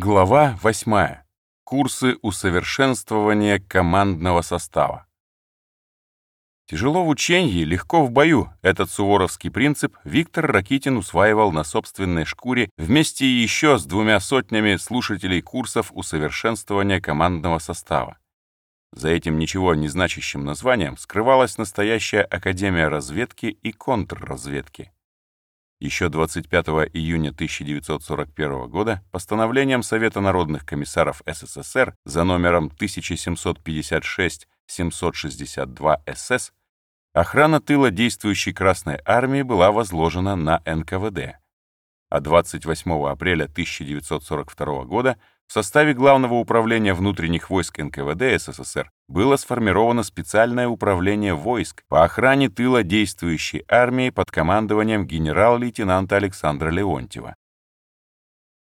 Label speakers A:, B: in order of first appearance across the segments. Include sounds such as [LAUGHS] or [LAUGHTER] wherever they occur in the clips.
A: Глава 8. Курсы усовершенствования командного состава. Тяжело в учении, легко в бою. Этот суворовский принцип Виктор Ракитин усваивал на собственной шкуре вместе еще с двумя сотнями слушателей курсов усовершенствования командного состава. За этим ничего не значащим названием скрывалась настоящая Академия разведки и контрразведки. Еще 25 июня 1941 года постановлением Совета народных комиссаров СССР за номером 1756-762 СС охрана тыла действующей Красной Армии была возложена на НКВД. А 28 апреля 1942 года в составе Главного управления внутренних войск НКВД СССР было сформировано специальное управление войск по охране тыла действующей армии под командованием генерал-лейтенанта Александра Леонтьева.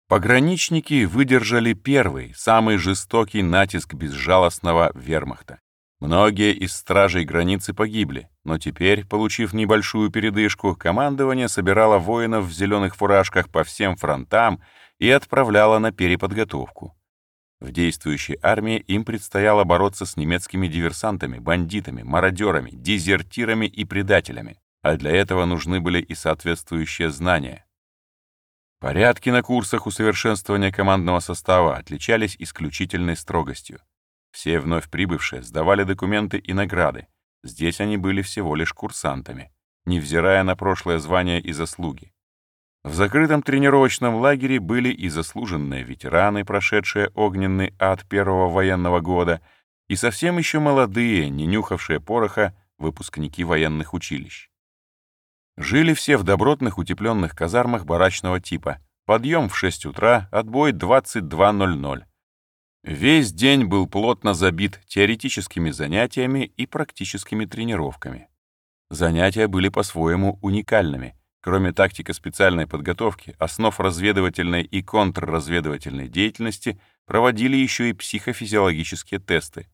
A: Пограничники выдержали первый, самый жестокий натиск безжалостного вермахта. Многие из стражей границы погибли, но теперь, получив небольшую передышку, командование собирало воинов в зеленых фуражках по всем фронтам и отправляло на переподготовку. В действующей армии им предстояло бороться с немецкими диверсантами, бандитами, мародерами, дезертирами и предателями, а для этого нужны были и соответствующие знания. Порядки на курсах усовершенствования командного состава отличались исключительной строгостью. Все вновь прибывшие сдавали документы и награды. Здесь они были всего лишь курсантами, невзирая на прошлое звание и заслуги. В закрытом тренировочном лагере были и заслуженные ветераны, прошедшие огненный ад первого военного года, и совсем еще молодые, не нюхавшие пороха, выпускники военных училищ. Жили все в добротных утепленных казармах барачного типа. Подъем в 6 утра, отбой 22.00. Весь день был плотно забит теоретическими занятиями и практическими тренировками. Занятия были по-своему уникальными. Кроме тактико-специальной подготовки, основ разведывательной и контрразведывательной деятельности проводили еще и психофизиологические тесты.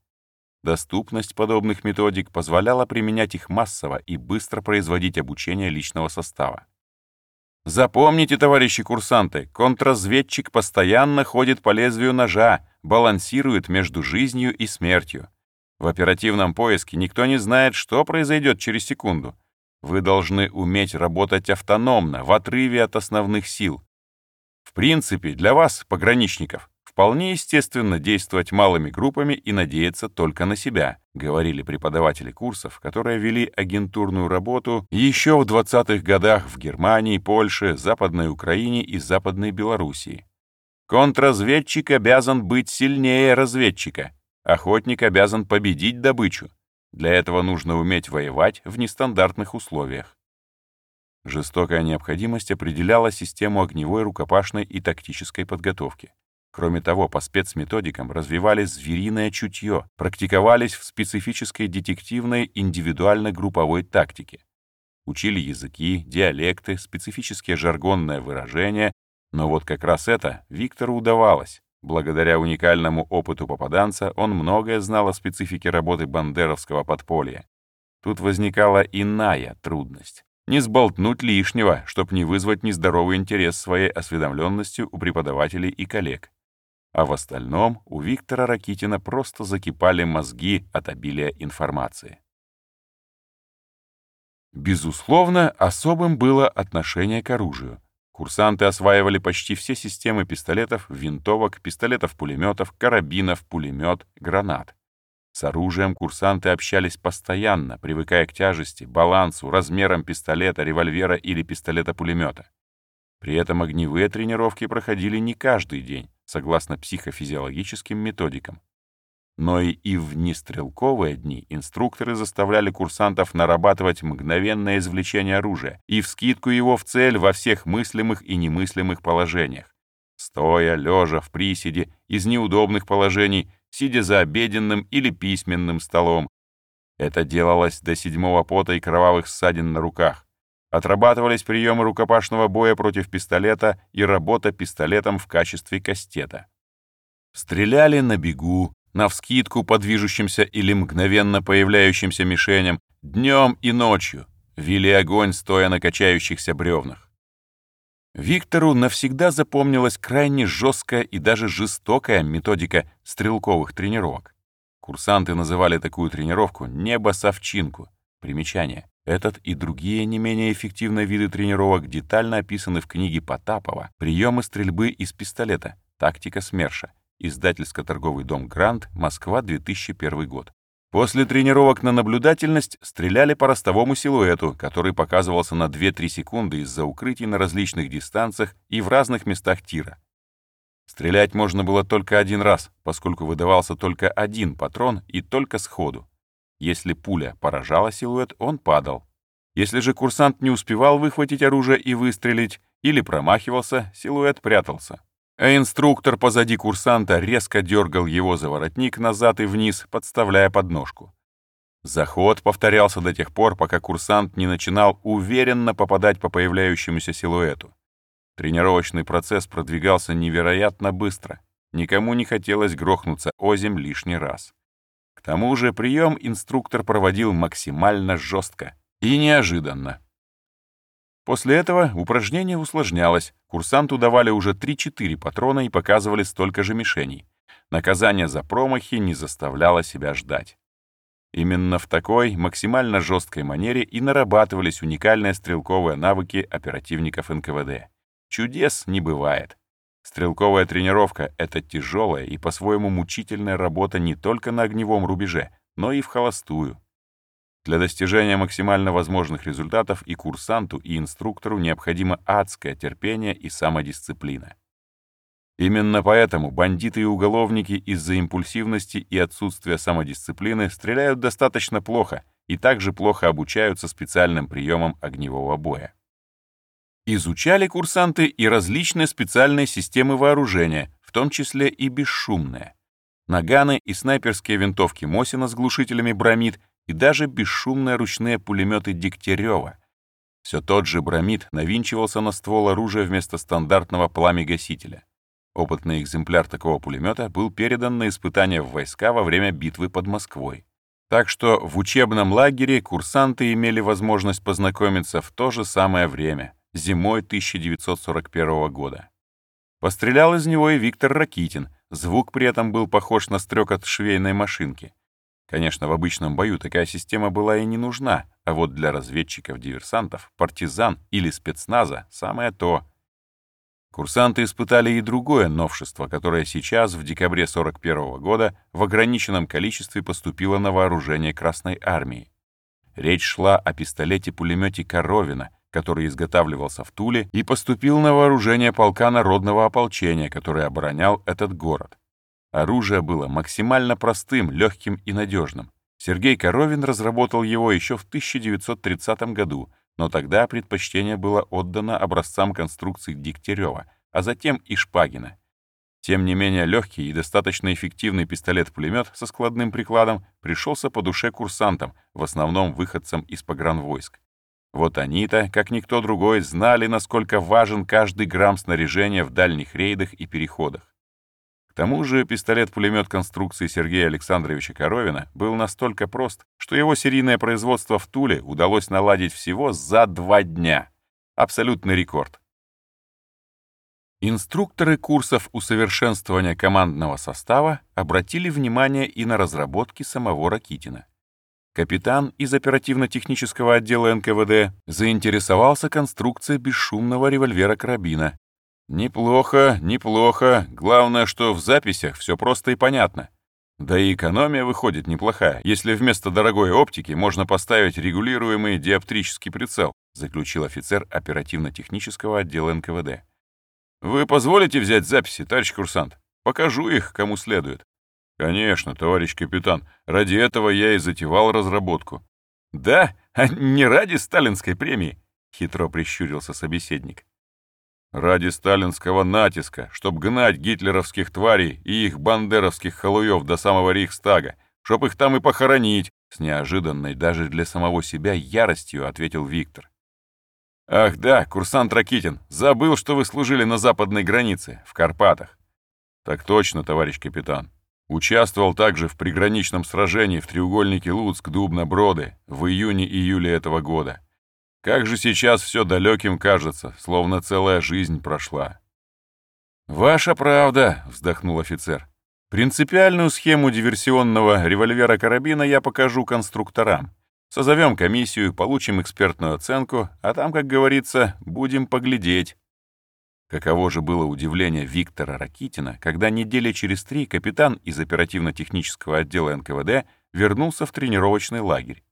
A: Доступность подобных методик позволяла применять их массово и быстро производить обучение личного состава. Запомните, товарищи курсанты, контрразведчик постоянно ходит по лезвию ножа, балансирует между жизнью и смертью. В оперативном поиске никто не знает, что произойдет через секунду. Вы должны уметь работать автономно, в отрыве от основных сил. В принципе, для вас, пограничников, вполне естественно действовать малыми группами и надеяться только на себя, говорили преподаватели курсов, которые вели агентурную работу еще в 20-х годах в Германии, Польше, Западной Украине и Западной Белоруссии. Контрразведчик обязан быть сильнее разведчика. Охотник обязан победить добычу. Для этого нужно уметь воевать в нестандартных условиях. Жестокая необходимость определяла систему огневой, рукопашной и тактической подготовки. Кроме того, по спецметодикам развивали звериное чутье, практиковались в специфической детективной индивидуально-групповой тактике. Учили языки, диалекты, специфические жаргонные выражения, но вот как раз это Виктору удавалось. Благодаря уникальному опыту попаданца он многое знал о специфике работы бандеровского подполья. Тут возникала иная трудность. Не сболтнуть лишнего, чтобы не вызвать нездоровый интерес своей осведомленностью у преподавателей и коллег. А в остальном у Виктора Ракитина просто закипали мозги от обилия информации. Безусловно, особым было отношение к оружию. Курсанты осваивали почти все системы пистолетов, винтовок, пистолетов-пулеметов, карабинов, пулемет, гранат. С оружием курсанты общались постоянно, привыкая к тяжести, балансу, размерам пистолета, револьвера или пистолета-пулемета. При этом огневые тренировки проходили не каждый день, согласно психофизиологическим методикам но и в нестрелковые дни инструкторы заставляли курсантов нарабатывать мгновенное извлечение оружия и вскидку его в цель во всех мыслимых и немыслимых положениях. Стоя, лежа, в приседе, из неудобных положений, сидя за обеденным или письменным столом. Это делалось до седьмого пота и кровавых ссадин на руках. Отрабатывались приемы рукопашного боя против пистолета и работа пистолетом в качестве кастета. Стреляли на бегу, навскидку по движущимся или мгновенно появляющимся мишеням, днем и ночью, вели огонь, стоя на качающихся бревнах. Виктору навсегда запомнилась крайне жесткая и даже жестокая методика стрелковых тренировок. Курсанты называли такую тренировку «небо-совчинку». Примечание. Этот и другие не менее эффективные виды тренировок детально описаны в книге Потапова «Приемы стрельбы из пистолета. Тактика СМЕРШа». Издательско-торговый дом «Грант», Москва, 2001 год. После тренировок на наблюдательность стреляли по ростовому силуэту, который показывался на 2-3 секунды из-за укрытий на различных дистанциях и в разных местах тира. Стрелять можно было только один раз, поскольку выдавался только один патрон и только сходу. Если пуля поражала силуэт, он падал. Если же курсант не успевал выхватить оружие и выстрелить, или промахивался, силуэт прятался а инструктор позади курсанта резко дергал его за воротник назад и вниз, подставляя подножку. Заход повторялся до тех пор, пока курсант не начинал уверенно попадать по появляющемуся силуэту. Тренировочный процесс продвигался невероятно быстро. Никому не хотелось грохнуться озим лишний раз. К тому же прием инструктор проводил максимально жестко и неожиданно. После этого упражнение усложнялось, курсанту давали уже 3-4 патрона и показывали столько же мишеней. Наказание за промахи не заставляло себя ждать. Именно в такой максимально жесткой манере и нарабатывались уникальные стрелковые навыки оперативников НКВД. Чудес не бывает. Стрелковая тренировка — это тяжелая и по-своему мучительная работа не только на огневом рубеже, но и в холостую. Для достижения максимально возможных результатов и курсанту, и инструктору необходимо адское терпение и самодисциплина. Именно поэтому бандиты и уголовники из-за импульсивности и отсутствия самодисциплины стреляют достаточно плохо и также плохо обучаются специальным приемам огневого боя. Изучали курсанты и различные специальные системы вооружения, в том числе и бесшумные. Наганы и снайперские винтовки Мосина с глушителями бромид и даже бесшумные ручные пулеметы Дегтярева. Все тот же бромид навинчивался на ствол оружия вместо стандартного пламегасителя. Опытный экземпляр такого пулемета был передан на испытания в войска во время битвы под Москвой. Так что в учебном лагере курсанты имели возможность познакомиться в то же самое время, зимой 1941 года. Пострелял из него и Виктор Ракитин, звук при этом был похож на стрекот швейной машинки. Конечно, в обычном бою такая система была и не нужна, а вот для разведчиков-диверсантов, партизан или спецназа самое то. Курсанты испытали и другое новшество, которое сейчас, в декабре 41 года, в ограниченном количестве поступило на вооружение Красной Армии. Речь шла о пистолете-пулемете Коровина, который изготавливался в Туле и поступил на вооружение полка народного ополчения, который оборонял этот город. Оружие было максимально простым, легким и надежным. Сергей Коровин разработал его еще в 1930 году, но тогда предпочтение было отдано образцам конструкций Дегтярева, а затем и Шпагина. Тем не менее, легкий и достаточно эффективный пистолет-пулемет со складным прикладом пришелся по душе курсантам, в основном выходцам из погранвойск. Вот они-то, как никто другой, знали, насколько важен каждый грамм снаряжения в дальних рейдах и переходах тому же пистолет-пулемет конструкции Сергея Александровича Коровина был настолько прост, что его серийное производство в Туле удалось наладить всего за два дня. Абсолютный рекорд. Инструкторы курсов усовершенствования командного состава обратили внимание и на разработки самого Ракитина. Капитан из оперативно-технического отдела НКВД заинтересовался конструкцией бесшумного револьвера-карабина Неплохо, неплохо. Главное, что в записях все просто и понятно. Да и экономия выходит неплохая, если вместо дорогой оптики можно поставить регулируемый диоптрический прицел, заключил офицер оперативно-технического отдела НКВД. Вы позволите взять записи, товарищ курсант? Покажу их, кому следует. Конечно, товарищ капитан, ради этого я и затевал разработку. Да, а [LAUGHS] не ради сталинской премии, хитро прищурился собеседник. Ради сталинского натиска, чтобы гнать гитлеровских тварей и их бандеровских халуев до самого Рейхстага, чтоб их там и похоронить, с неожиданной даже для самого себя яростью ответил Виктор. «Ах да, курсант Ракитин, забыл, что вы служили на западной границе, в Карпатах». «Так точно, товарищ капитан. Участвовал также в приграничном сражении в треугольнике Луцк-Дубна-Броды в июне-июле этого года. Как же сейчас все далеким кажется, словно целая жизнь прошла. «Ваша правда», — вздохнул офицер. «Принципиальную схему диверсионного револьвера-карабина я покажу конструкторам. Созовем комиссию, получим экспертную оценку, а там, как говорится, будем поглядеть». Каково же было удивление Виктора Ракитина, когда недели через три капитан из оперативно-технического отдела НКВД вернулся в тренировочный лагерь.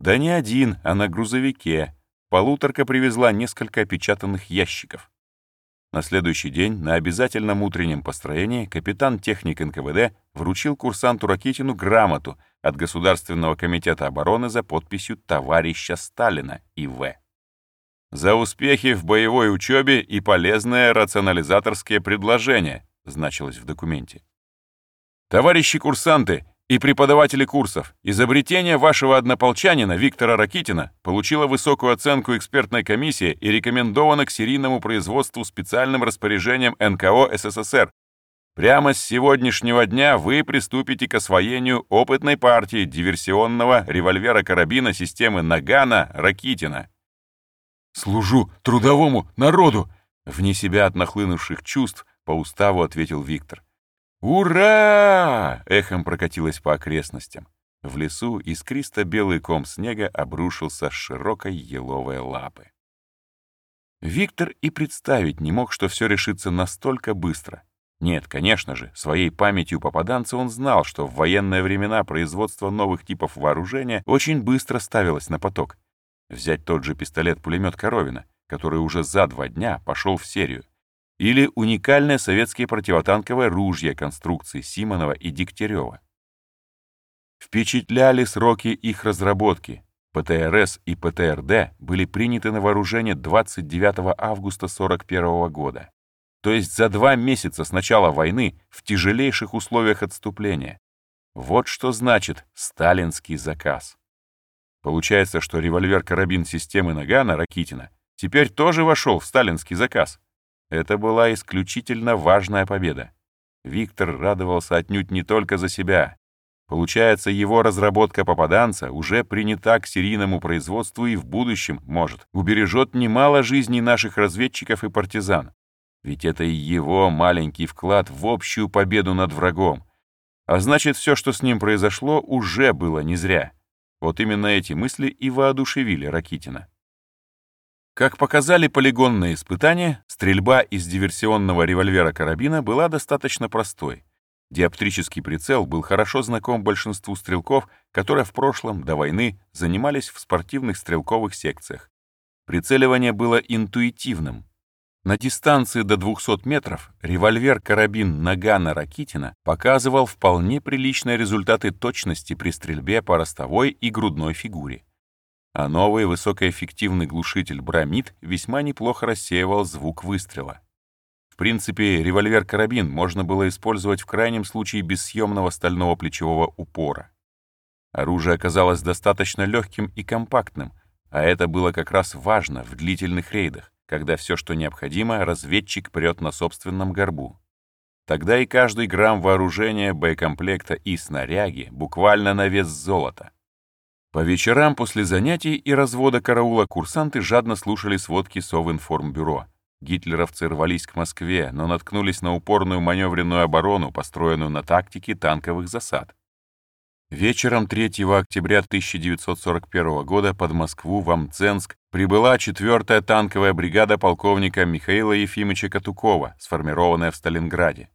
A: Да не один, а на грузовике. Полуторка привезла несколько опечатанных ящиков. На следующий день на обязательном утреннем построении капитан-техник НКВД вручил курсанту Ракитину грамоту от Государственного комитета обороны за подписью «Товарища Сталина И.В.» «За успехи в боевой учебе и полезные рационализаторские предложения», значилось в документе. «Товарищи курсанты и преподаватели курсов, изобретение вашего однополчанина Виктора Ракитина получило высокую оценку экспертной комиссии и рекомендовано к серийному производству специальным распоряжением НКО СССР. Прямо с сегодняшнего дня вы приступите к освоению опытной партии диверсионного револьвера-карабина системы Нагана Ракитина. «Служу трудовому народу!» Вне себя от нахлынувших чувств по уставу ответил Виктор. «Ура!» — эхом прокатилось по окрестностям. В лесу искристо-белый ком снега обрушился с широкой еловой лапы. Виктор и представить не мог, что все решится настолько быстро. Нет, конечно же, своей памятью попаданца он знал, что в военные времена производство новых типов вооружения очень быстро ставилось на поток — Взять тот же пистолет-пулемет Коровина, который уже за два дня пошел в серию. Или уникальное советское противотанковое ружье конструкции Симонова и Дегтярева. Впечатляли сроки их разработки. ПТРС и ПТРД были приняты на вооружение 29 августа 1941 года. То есть за два месяца с начала войны в тяжелейших условиях отступления. Вот что значит сталинский заказ. Получается, что револьвер-карабин системы Нагана Ракитина теперь тоже вошел в сталинский заказ. Это была исключительно важная победа. Виктор радовался отнюдь не только за себя. Получается, его разработка попаданца уже принята к серийному производству и в будущем, может, убережет немало жизней наших разведчиков и партизан. Ведь это и его маленький вклад в общую победу над врагом. А значит, все, что с ним произошло, уже было не зря. Вот именно эти мысли и воодушевили Ракитина. Как показали полигонные испытания, стрельба из диверсионного револьвера-карабина была достаточно простой. Диоптрический прицел был хорошо знаком большинству стрелков, которые в прошлом, до войны, занимались в спортивных стрелковых секциях. Прицеливание было интуитивным, на дистанции до 200 метров револьвер-карабин Нагана Ракитина показывал вполне приличные результаты точности при стрельбе по ростовой и грудной фигуре. А новый высокоэффективный глушитель Брамид весьма неплохо рассеивал звук выстрела. В принципе, револьвер-карабин можно было использовать в крайнем случае без съемного стального плечевого упора. Оружие оказалось достаточно легким и компактным, а это было как раз важно в длительных рейдах когда все, что необходимо, разведчик прет на собственном горбу. Тогда и каждый грамм вооружения, боекомплекта и снаряги буквально на вес золота. По вечерам после занятий и развода караула курсанты жадно слушали сводки Совинформбюро. Гитлеровцы рвались к Москве, но наткнулись на упорную маневренную оборону, построенную на тактике танковых засад. Вечером 3 октября 1941 года под Москву в Амценск прибыла 4-я танковая бригада полковника Михаила Ефимовича Катукова, сформированная в Сталинграде.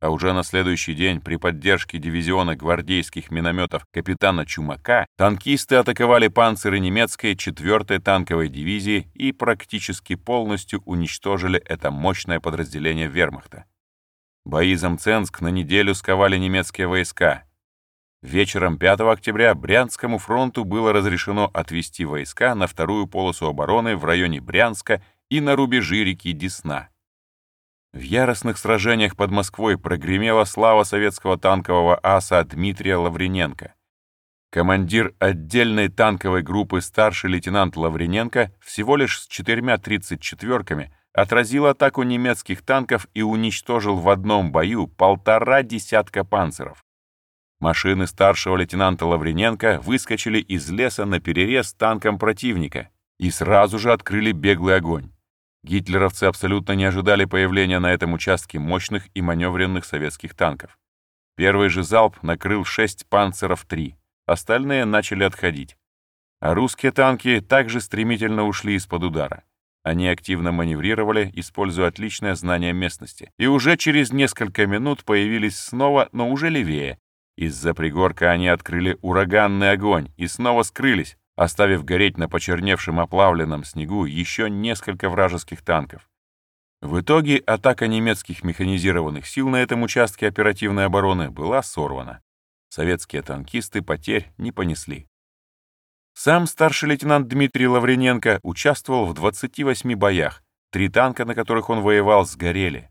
A: А уже на следующий день при поддержке дивизиона гвардейских минометов капитана Чумака танкисты атаковали панциры немецкой 4-й танковой дивизии и практически полностью уничтожили это мощное подразделение вермахта. Бои за Мценск на неделю сковали немецкие войска, Вечером 5 октября Брянскому фронту было разрешено отвести войска на вторую полосу обороны в районе Брянска и на рубежи реки Десна. В яростных сражениях под Москвой прогремела слава советского танкового аса Дмитрия Лаврененко. Командир отдельной танковой группы старший лейтенант Лаврененко всего лишь с четырьмя 34-ками отразил атаку немецких танков и уничтожил в одном бою полтора десятка панцеров. Машины старшего лейтенанта Лаврененко выскочили из леса на перерез танкам противника. и сразу же открыли беглый огонь. Гитлеровцы абсолютно не ожидали появления на этом участке мощных и маневренных советских танков. Первый же залп накрыл 6 «Панцеров-3», остальные начали отходить. А русские танки также стремительно ушли из-под удара. Они активно маневрировали, используя отличное знание местности, и уже через несколько минут появились снова, но уже левее. Из-за пригорка они открыли ураганный огонь и снова скрылись, оставив гореть на почерневшем оплавленном снегу еще несколько вражеских танков. В итоге атака немецких механизированных сил на этом участке оперативной обороны была сорвана. Советские танкисты потерь не понесли. Сам старший лейтенант Дмитрий Лаврененко участвовал в 28 боях, три танка, на которых он воевал, сгорели.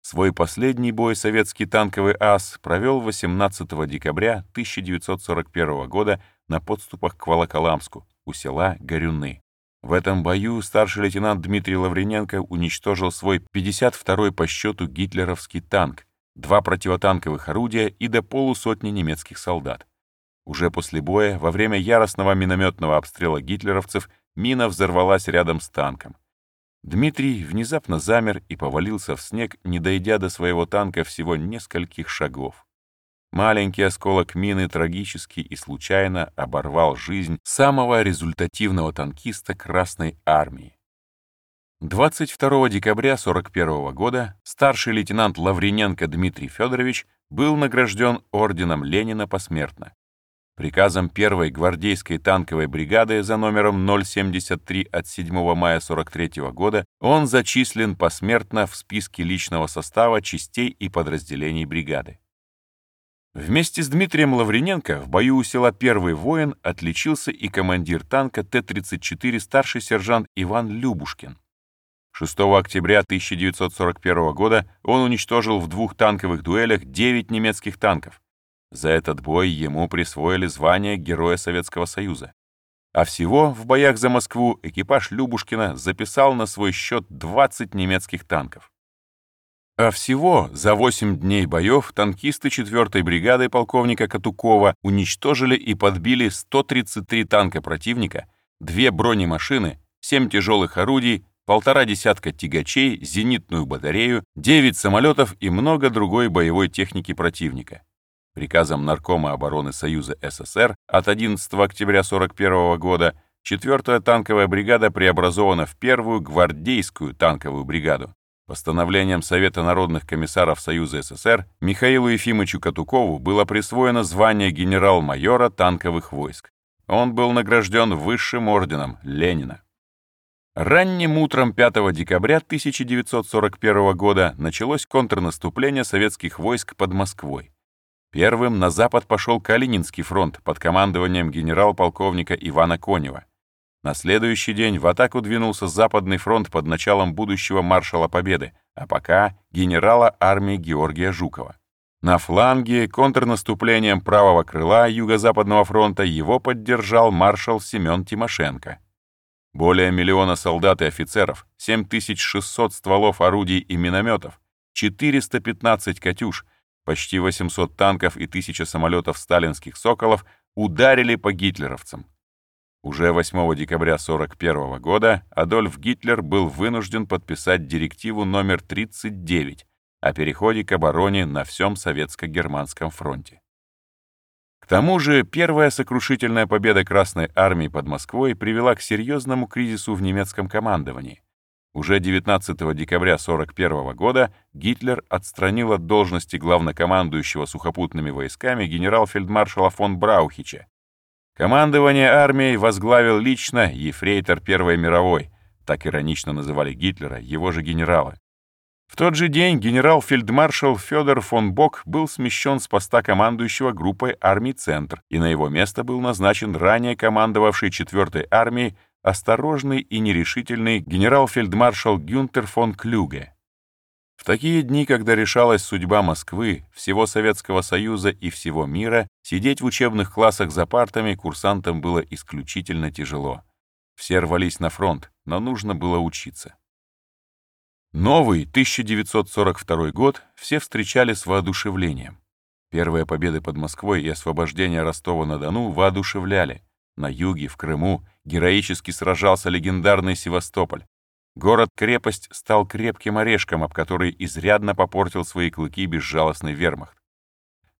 A: Свой последний бой советский танковый ас провел 18 декабря 1941 года на подступах к Волоколамску у села Горюны. В этом бою старший лейтенант Дмитрий Лаврененко уничтожил свой 52-й по счету гитлеровский танк, два противотанковых орудия и до полусотни немецких солдат. Уже после боя, во время яростного минометного обстрела гитлеровцев, мина взорвалась рядом с танком. Дмитрий внезапно замер и повалился в снег, не дойдя до своего танка всего нескольких шагов. Маленький осколок мины трагически и случайно оборвал жизнь самого результативного танкиста Красной Армии. 22 декабря 1941 года старший лейтенант Лаврененко Дмитрий Федорович был награжден орденом Ленина посмертно. Приказом первой гвардейской танковой бригады за номером 073 от 7 мая 43 года он зачислен посмертно в списке личного состава частей и подразделений бригады. Вместе с Дмитрием Лаврененко в бою у села Первый воин отличился и командир танка Т-34 старший сержант Иван Любушкин. 6 октября 1941 года он уничтожил в двух танковых дуэлях 9 немецких танков. За этот бой ему присвоили звание Героя Советского Союза. А всего в боях за Москву экипаж Любушкина записал на свой счет 20 немецких танков. А всего за 8 дней боев танкисты 4-й бригады полковника Катукова уничтожили и подбили 133 танка противника, две бронемашины, 7 тяжелых орудий, полтора десятка тягачей, зенитную батарею, 9 самолетов и много другой боевой техники противника. Приказом Наркома обороны Союза СССР от 11 октября 1941 года 4-я танковая бригада преобразована в первую гвардейскую танковую бригаду. Постановлением Совета народных комиссаров Союза СССР Михаилу Ефимовичу Катукову было присвоено звание генерал-майора танковых войск. Он был награжден высшим орденом Ленина. Ранним утром 5 декабря 1941 года началось контрнаступление советских войск под Москвой. Первым на запад пошел Калининский фронт под командованием генерал-полковника Ивана Конева. На следующий день в атаку двинулся Западный фронт под началом будущего маршала Победы, а пока генерала армии Георгия Жукова. На фланге контрнаступлением правого крыла Юго-Западного фронта его поддержал маршал Семен Тимошенко. Более миллиона солдат и офицеров, 7600 стволов орудий и минометов, 415 «Катюш», почти 800 танков и 1000 самолетов сталинских «Соколов» ударили по гитлеровцам. Уже 8 декабря 1941 года Адольф Гитлер был вынужден подписать директиву номер 39 о переходе к обороне на всем Советско-Германском фронте. К тому же первая сокрушительная победа Красной Армии под Москвой привела к серьезному кризису в немецком командовании. Уже 19 декабря 1941 года Гитлер отстранил от должности главнокомандующего сухопутными войсками генерал-фельдмаршала фон Браухича, Командование армией возглавил лично ефрейтор Первой мировой, так иронично называли Гитлера, его же генералы. В тот же день генерал-фельдмаршал Федор фон Бок был смещен с поста командующего группой армий «Центр», и на его место был назначен ранее командовавший 4-й армией осторожный и нерешительный генерал-фельдмаршал Гюнтер фон Клюге. В такие дни, когда решалась судьба Москвы, всего Советского Союза и всего мира, сидеть в учебных классах за партами курсантам было исключительно тяжело. Все рвались на фронт, но нужно было учиться. Новый 1942 год все встречали с воодушевлением. Первые победы под Москвой и освобождение Ростова-на-Дону воодушевляли. На юге, в Крыму, героически сражался легендарный Севастополь. Город-крепость стал крепким орешком, об который изрядно попортил свои клыки безжалостный вермахт.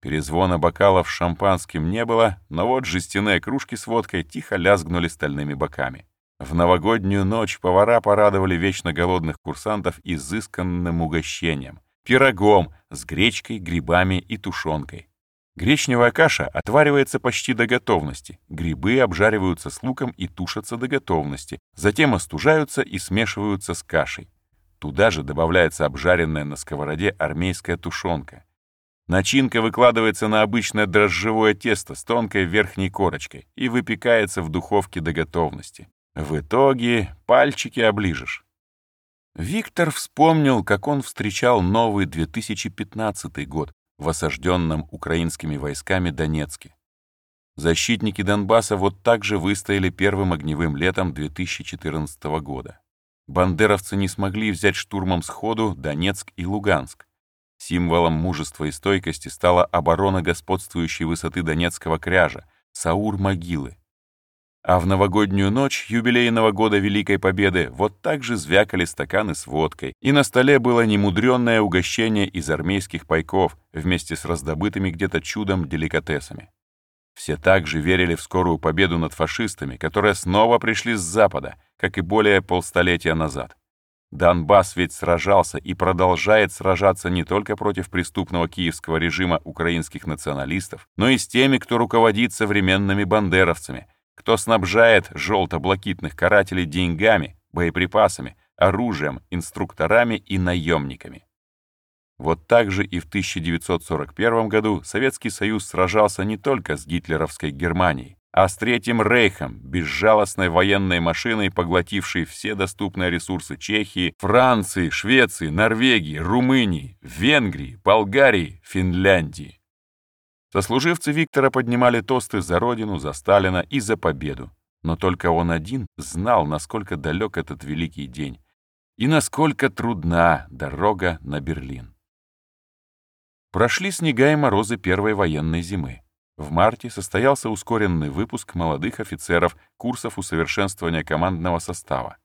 A: Перезвона бокалов шампанским не было, но вот жестяные кружки с водкой тихо лязгнули стальными боками. В новогоднюю ночь повара порадовали вечно голодных курсантов изысканным угощением — пирогом с гречкой, грибами и тушенкой. Гречневая каша отваривается почти до готовности, грибы обжариваются с луком и тушатся до готовности, затем остужаются и смешиваются с кашей. Туда же добавляется обжаренная на сковороде армейская тушенка. Начинка выкладывается на обычное дрожжевое тесто с тонкой верхней корочкой и выпекается в духовке до готовности. В итоге пальчики оближешь. Виктор вспомнил, как он встречал новый 2015 год, в осажденном украинскими войсками Донецке. Защитники Донбасса вот так же выстояли первым огневым летом 2014 года. Бандеровцы не смогли взять штурмом сходу Донецк и Луганск. Символом мужества и стойкости стала оборона господствующей высоты Донецкого кряжа, Саур-могилы, а в новогоднюю ночь юбилейного года Великой Победы вот так же звякали стаканы с водкой, и на столе было немудренное угощение из армейских пайков вместе с раздобытыми где-то чудом деликатесами. Все также верили в скорую победу над фашистами, которые снова пришли с Запада, как и более полстолетия назад. Донбасс ведь сражался и продолжает сражаться не только против преступного киевского режима украинских националистов, но и с теми, кто руководит современными бандеровцами, кто снабжает желто-блакитных карателей деньгами, боеприпасами, оружием, инструкторами и наемниками. Вот так же и в 1941 году Советский Союз сражался не только с гитлеровской Германией, а с Третьим Рейхом, безжалостной военной машиной, поглотившей все доступные ресурсы Чехии, Франции, Швеции, Норвегии, Румынии, Венгрии, Болгарии, Финляндии. Сослуживцы Виктора поднимали тосты за родину, за Сталина и за победу. Но только он один знал, насколько далек этот великий день и насколько трудна дорога на Берлин. Прошли снега и морозы первой военной зимы. В марте состоялся ускоренный выпуск молодых офицеров курсов усовершенствования командного состава.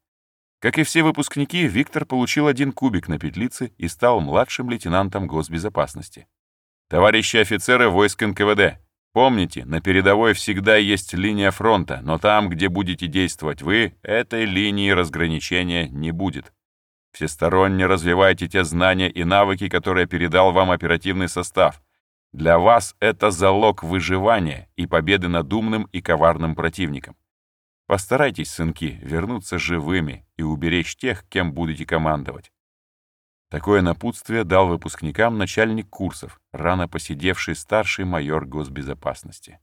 A: Как и все выпускники, Виктор получил один кубик на петлице и стал младшим лейтенантом госбезопасности. Товарищи офицеры войск НКВД, помните, на передовой всегда есть линия фронта, но там, где будете действовать вы, этой линии разграничения не будет. Всесторонне развивайте те знания и навыки, которые передал вам оперативный состав. Для вас это залог выживания и победы над умным и коварным противником. Постарайтесь, сынки, вернуться живыми и уберечь тех, кем будете командовать. Такое напутствие дал выпускникам начальник курсов, рано посидевший старший майор госбезопасности.